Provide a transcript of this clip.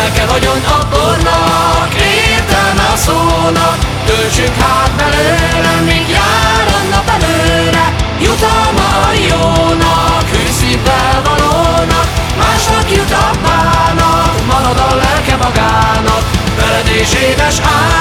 lelke vagyon akkornak, értelme a szónak, töltsük hát belőle, míg jár a nap előre, jutalma a jónak, hűszívvel valónak, másnak jut a bának, marad a lelke magának, veled és édes áll.